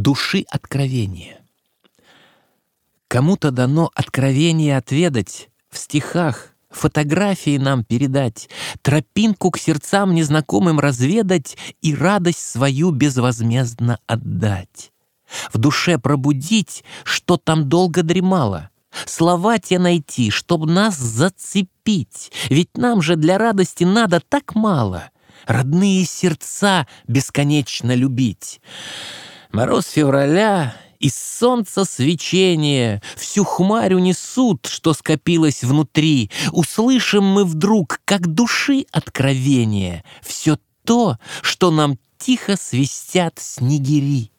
души откровения. Кому-то дано откровение отведать в стихах, фотографии нам передать, тропинку к сердцам незнакомым разведать и радость свою безвозмездно отдать. В душе пробудить, что там долго дремало, слова те найти, чтоб нас зацепить, ведь нам же для радости надо так мало, родные сердца бесконечно любить. Мороз февраля и солнца свечение Всю хмарь унесут, что скопилось внутри. Услышим мы вдруг, как души откровение, Все то, что нам тихо свистят снегири.